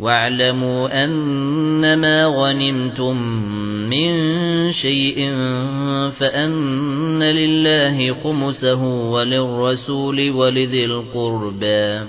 واعلموا أنما غنمتم من شيء فأن لله خمسه وللرسول ولذي القربى.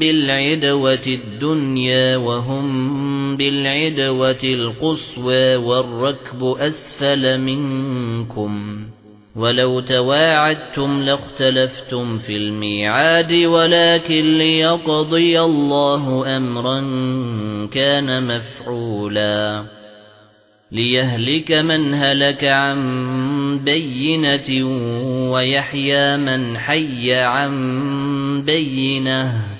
بالعدوة الدنيا وهم بالعدوة القصوى والركب أسفل منكم ولو تواعدتم لاختلفتم في الميعاد ولكن ليقضي الله أمرا كان مفعولا ليهلك من هلك عن بينة ويحيى من حي عن بينة